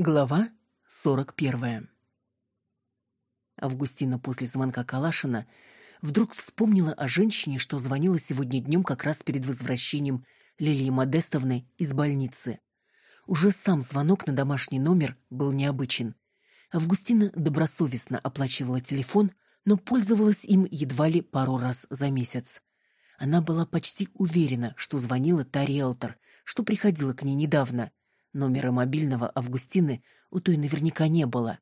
Глава 41. Августина после звонка Калашина вдруг вспомнила о женщине, что звонила сегодня днем как раз перед возвращением Лилии Модестовны из больницы. Уже сам звонок на домашний номер был необычен. Августина добросовестно оплачивала телефон, но пользовалась им едва ли пару раз за месяц. Она была почти уверена, что звонила та риэлтор, что приходила к ней недавно – Номера мобильного Августины у той наверняка не было.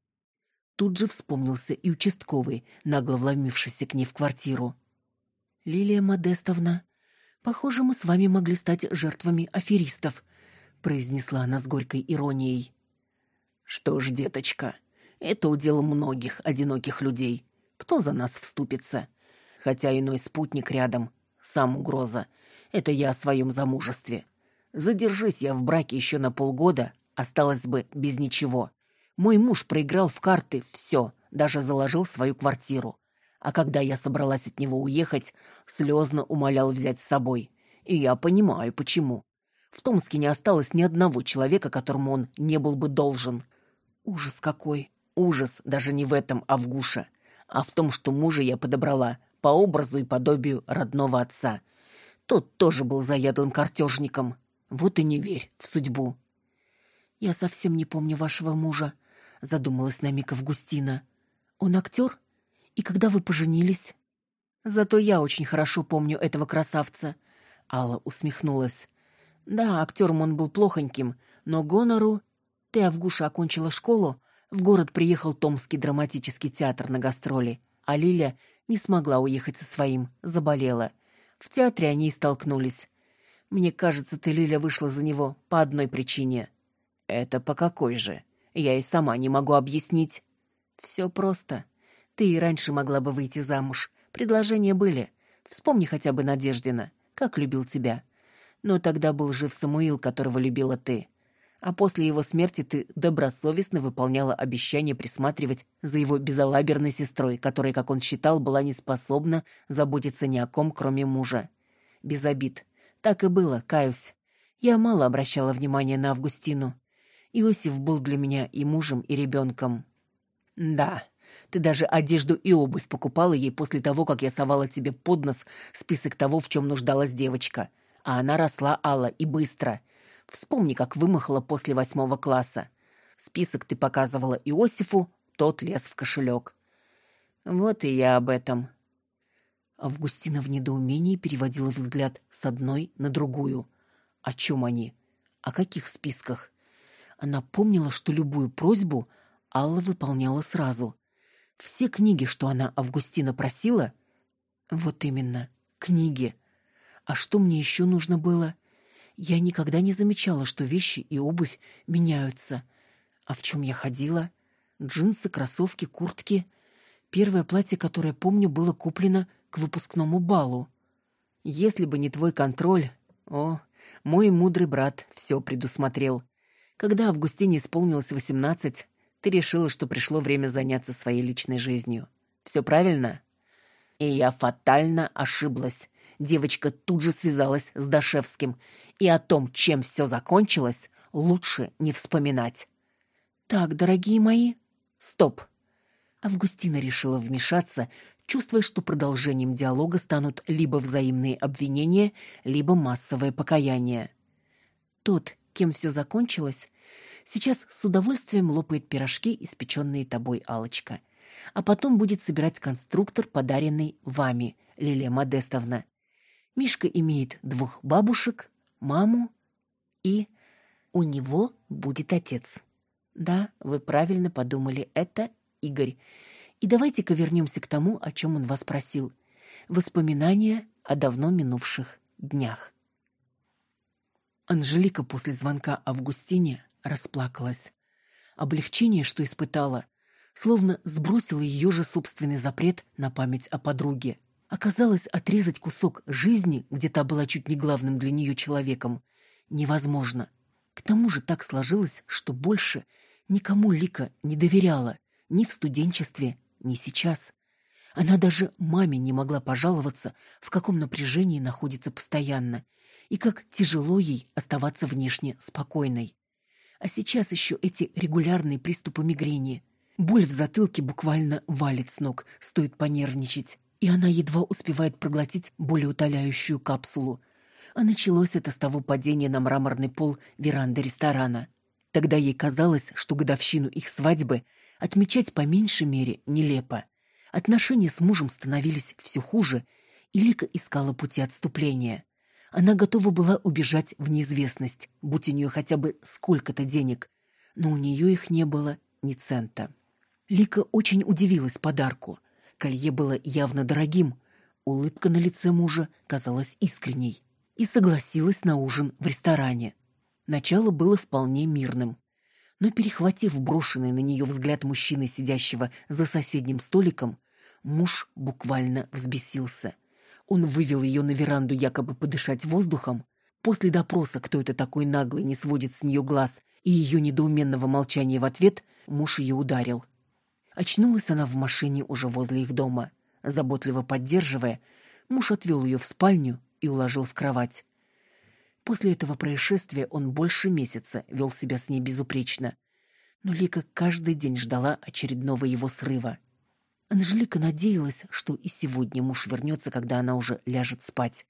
Тут же вспомнился и участковый, нагло вломившийся к ней в квартиру. «Лилия Модестовна, похоже, мы с вами могли стать жертвами аферистов», произнесла она с горькой иронией. «Что ж, деточка, это удел многих одиноких людей. Кто за нас вступится? Хотя иной спутник рядом, сам угроза. Это я о своем замужестве. Задержись я в браке еще на полгода, осталось бы без ничего. Мой муж проиграл в карты все, даже заложил свою квартиру. А когда я собралась от него уехать, слезно умолял взять с собой. И я понимаю, почему. В Томске не осталось ни одного человека, которому он не был бы должен. Ужас какой. Ужас даже не в этом Авгуша, а в том, что мужа я подобрала по образу и подобию родного отца. Тот тоже был заядлым картежником, вот и не верь в судьбу. Я совсем не помню вашего мужа, задумалась на миг Августина. Он актер? И когда вы поженились? Зато я очень хорошо помню этого красавца. Алла усмехнулась. Да, актером он был плохоньким, но гонору... Ты, Авгуша, окончила школу, в город приехал Томский драматический театр на гастроли, а Лиля не смогла уехать со своим, заболела. В театре они и столкнулись. Мне кажется, ты, Лиля, вышла за него по одной причине. Это по какой же? Я и сама не могу объяснить. Все просто. Ты и раньше могла бы выйти замуж. Предложения были. Вспомни хотя бы Надеждина, как любил тебя. Но тогда был жив Самуил, которого любила ты. А после его смерти ты добросовестно выполняла обещание присматривать за его безалаберной сестрой, которая, как он считал, была не способна заботиться ни о ком, кроме мужа. Без обид. Так и было, каюсь. Я мало обращала внимания на Августину. Иосиф был для меня и мужем, и ребенком. Да, ты даже одежду и обувь покупала ей после того, как я совала тебе под нос список того, в чем нуждалась девочка. А она росла, Алла, и быстро. Вспомни, как вымахала после восьмого класса. Список ты показывала Иосифу, тот лез в кошелек. Вот и я об этом. Августина в недоумении переводила взгляд с одной на другую. О чем они? О каких списках? Она помнила, что любую просьбу Алла выполняла сразу. Все книги, что она Августина просила... Вот именно, книги. А что мне еще нужно было? Я никогда не замечала, что вещи и обувь меняются. А в чем я ходила? Джинсы, кроссовки, куртки. Первое платье, которое помню, было куплено к выпускному балу. Если бы не твой контроль... О, мой мудрый брат все предусмотрел. Когда Августине исполнилось восемнадцать, ты решила, что пришло время заняться своей личной жизнью. Все правильно? И я фатально ошиблась. Девочка тут же связалась с Дашевским. И о том, чем все закончилось, лучше не вспоминать. «Так, дорогие мои...» «Стоп!» Августина решила вмешаться, чувствуя, что продолжением диалога станут либо взаимные обвинения, либо массовое покаяние. Тот, кем все закончилось, сейчас с удовольствием лопает пирожки, испеченные тобой, алочка а потом будет собирать конструктор, подаренный вами, Лилия Модестовна. Мишка имеет двух бабушек, маму и... У него будет отец. Да, вы правильно подумали, это Игорь. И давайте-ка вернемся к тому, о чем он вас просил. Воспоминания о давно минувших днях. Анжелика после звонка Августине расплакалась. Облегчение, что испытала, словно сбросило ее же собственный запрет на память о подруге. Оказалось, отрезать кусок жизни, где та была чуть не главным для нее человеком, невозможно. К тому же так сложилось, что больше никому Лика не доверяла ни в студенчестве, не сейчас. Она даже маме не могла пожаловаться, в каком напряжении находится постоянно, и как тяжело ей оставаться внешне спокойной. А сейчас еще эти регулярные приступы мигрени. Боль в затылке буквально валит с ног, стоит понервничать. И она едва успевает проглотить болеутоляющую капсулу. А началось это с того падения на мраморный пол веранды ресторана. Тогда ей казалось, что годовщину их свадьбы отмечать по меньшей мере нелепо. Отношения с мужем становились все хуже, и Лика искала пути отступления. Она готова была убежать в неизвестность, будь у нее хотя бы сколько-то денег, но у нее их не было ни цента. Лика очень удивилась подарку. Колье было явно дорогим, улыбка на лице мужа казалась искренней, и согласилась на ужин в ресторане. Начало было вполне мирным. Но, перехватив брошенный на нее взгляд мужчины, сидящего за соседним столиком, муж буквально взбесился – он вывел ее на веранду якобы подышать воздухом. После допроса, кто это такой наглый, не сводит с нее глаз, и ее недоуменного молчания в ответ, муж ее ударил. Очнулась она в машине уже возле их дома. Заботливо поддерживая, муж отвел ее в спальню и уложил в кровать. После этого происшествия он больше месяца вел себя с ней безупречно. Но Лика каждый день ждала очередного его срыва. Анжелика надеялась, что и сегодня муж вернется, когда она уже ляжет спать.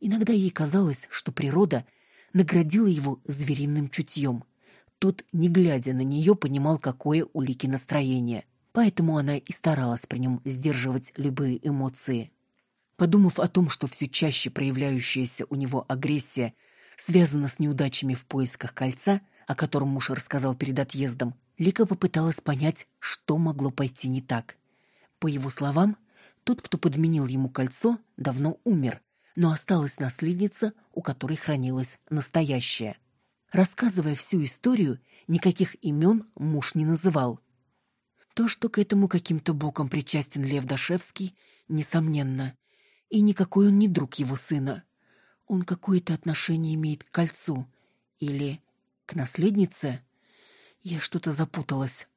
Иногда ей казалось, что природа наградила его звериным чутьем. Тот, не глядя на нее, понимал, какое у Лики настроение. Поэтому она и старалась при нем сдерживать любые эмоции. Подумав о том, что все чаще проявляющаяся у него агрессия связана с неудачами в поисках кольца, о котором муж рассказал перед отъездом, Лика попыталась понять, что могло пойти не так. По его словам, тот, кто подменил ему кольцо, давно умер, но осталась наследница, у которой хранилось настоящее. Рассказывая всю историю, никаких имен муж не называл. То, что к этому каким-то боком причастен Лев Дашевский, несомненно. И никакой он не друг его сына. Он какое-то отношение имеет к кольцу. Или к наследнице. Я что-то запуталась.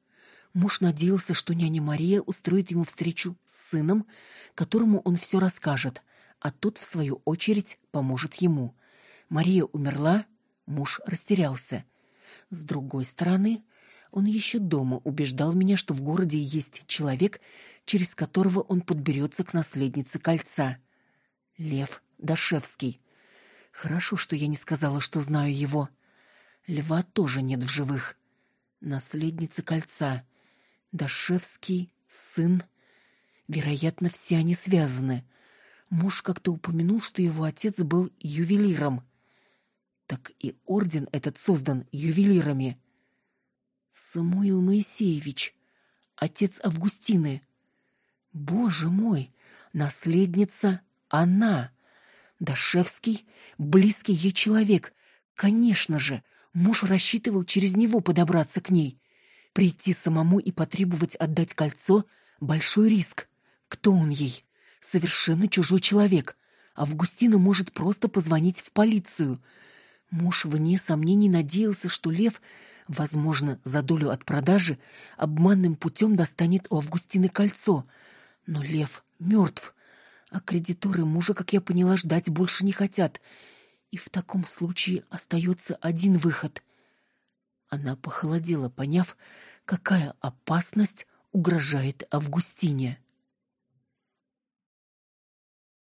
Муж надеялся, что няня Мария устроит ему встречу с сыном, которому он все расскажет, а тот, в свою очередь, поможет ему. Мария умерла, муж растерялся. С другой стороны, он еще дома убеждал меня, что в городе есть человек, через которого он подберется к наследнице кольца. Лев Дашевский. Хорошо, что я не сказала, что знаю его. Льва тоже нет в живых. Наследница кольца — Дашевский, сын. Вероятно, все они связаны. Муж как-то упомянул, что его отец был ювелиром. Так и орден этот создан ювелирами. Самуил Моисеевич, отец Августины. Боже мой, наследница она. Дашевский — близкий ей человек. Конечно же, муж рассчитывал через него подобраться к ней. Прийти самому и потребовать отдать кольцо — большой риск. Кто он ей? Совершенно чужой человек. Августина может просто позвонить в полицию. Муж, вне сомнений, надеялся, что Лев, возможно, за долю от продажи, обманным путем достанет у Августины кольцо. Но Лев мертв, а кредиторы мужа, как я поняла, ждать больше не хотят. И в таком случае остается один выход. Она похолодела, поняв, какая опасность угрожает Августине.